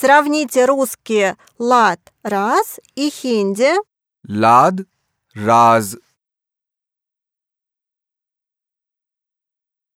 Сравните русские «лад» – «раз» и хинди лад, раз.